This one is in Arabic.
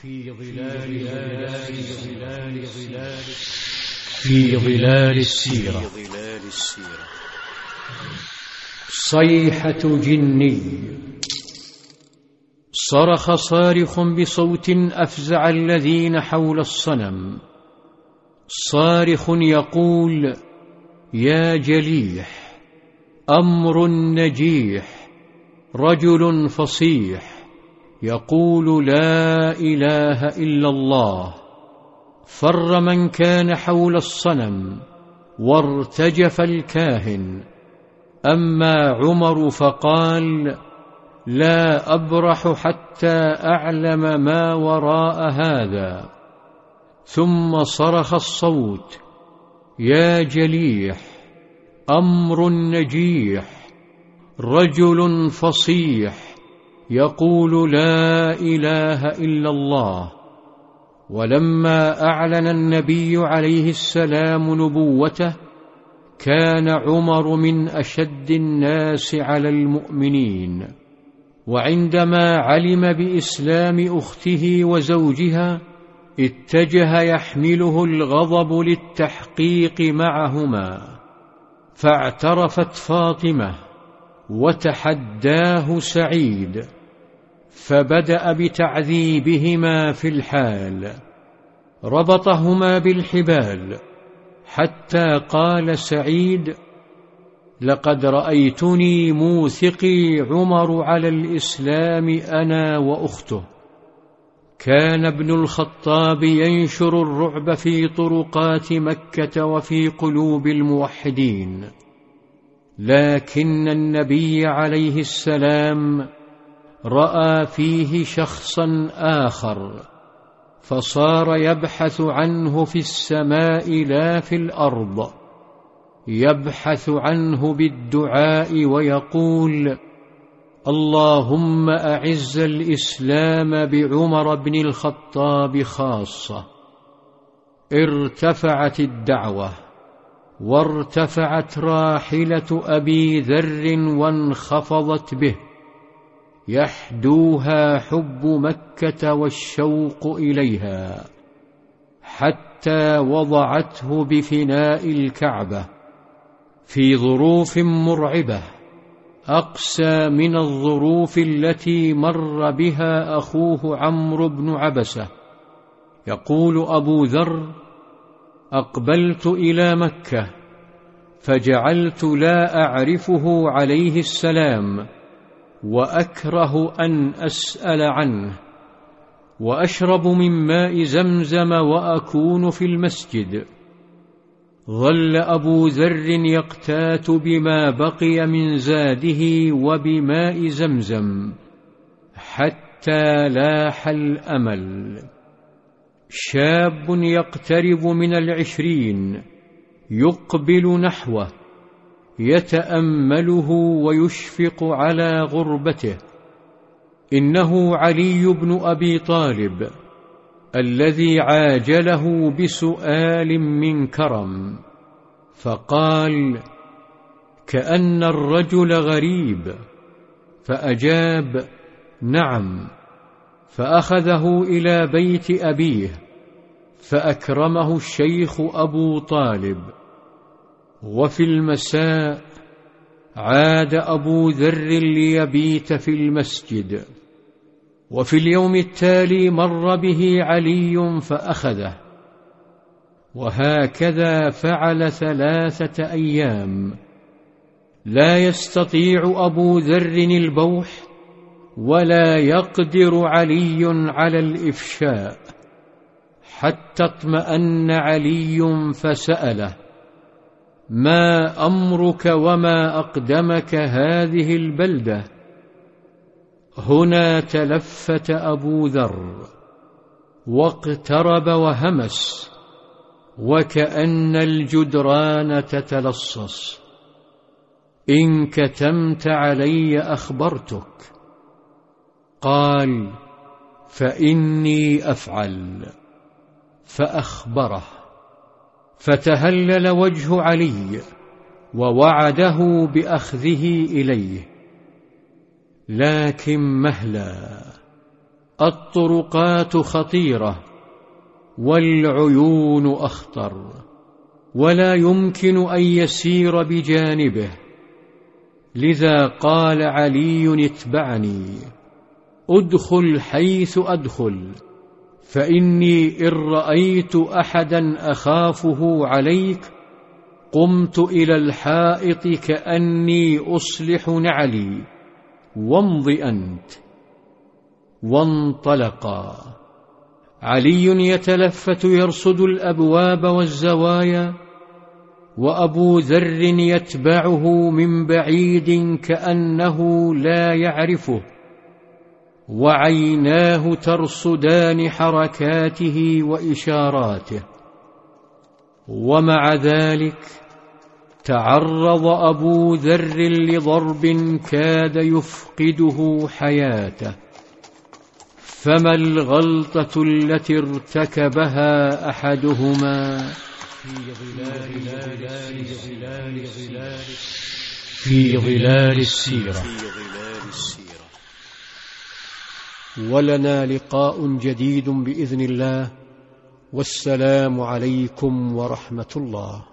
في ظلال ظلال ظلال في ظلال السيرة. صيحة جني. صرخ صارخ بصوت أفزع الذين حول الصنم. صارخ يقول يا جليح أمر نجيح رجل فصيح. يقول لا إله إلا الله فر من كان حول الصنم وارتجف الكاهن. أما عمر فقال لا أبرح حتى أعلم ما وراء هذا. ثم صرخ الصوت يا جليح أمر نجيح رجل فصيح. يقول لا إله إلا الله. ولما أعلن النبي عليه السلام نبوته كان عمر من أشد الناس على المؤمنين. وعندما علم بإسلام أخته وزوجها اتجه يحمله الغضب للتحقيق معهما. فاعترفت فاطمة وتحداه سعيد. فبدأ بتعذيبهما في الحال ربطهما بالحبال حتى قال سعيد لقد رأيتني موثقي عمر على الإسلام أنا وأخته كان ابن الخطاب ينشر الرعب في طرقات مكة وفي قلوب الموحدين لكن النبي عليه السلام رأى فيه شخصا آخر فصار يبحث عنه في السماء لا في الأرض. يبحث عنه بالدعاء ويقول اللهم أعز الإسلام بعمر بن الخطاب خاصة. ارتفعت الدعوة وارتفعت راحلة أبي ذر وانخفضت به. يحدوها حب مكة والشوق إليها حتى وضعته بفناء الكعبة في ظروف مرعبة أقسى من الظروف التي مر بها أخوه عمرو بن عبسة. يقول أبو ذر أقبلت إلى مكة فجعلت لا أعرفه عليه السلام. وأكره أن أسأل عنه وأشرب من ماء زمزم وأكون في المسجد. ظل أبو ذر يقتات بما بقي من زاده وبماء زمزم حتى لاح الأمل. شاب يقترب من العشرين يقبل نحوه. يتأمله ويشفق على غربته. إنه علي بن أبي طالب الذي عاجله بسؤال من كرم فقال كأن الرجل غريب. فأجاب نعم. فأخذه إلى بيت أبيه فأكرمه الشيخ أبو طالب. وفي المساء عاد أبو ذر ليبيت في المسجد. وفي اليوم التالي مر به علي فأخذه. وهكذا فعل ثلاثة أيام. لا يستطيع أبو ذر البوح ولا يقدر علي على الإفشاء حتى اطمأن علي فسأله. ما أمرك وما أقدمك هذه البلدة؟ هنا تلفت أبو ذر واقترب وهمس وكأن الجدران تتلصص. إن كتمت علي أخبرتك. قال فإني أفعل. فأخبره. فتهلل وجه علي ووعده بأخذه إليه. لكن مهلا الطرقات خطيرة والعيون أخطر ولا يمكن أن يسير بجانبه. لذا قال علي اتبعني ادخل حيث أدخل. فإني إن رأيت أحدا أخافه عليك قمت إلى الحائط كأني أصلح نعلي وامض أنت. وانطلقا علي يتلفت يرصد الأبواب والزوايا وأبو ذر يتبعه من بعيد كأنه لا يعرفه. وعيناه ترصدان حركاته وإشاراته. ومع ذلك تعرض أبو ذر لضرب كاد يفقده حياته. فما الغلطة التي ارتكبها أحدهما؟ في ظلال, في ظلال السيرة. ولنا لقاء جديد بإذن الله والسلام عليكم ورحمة الله.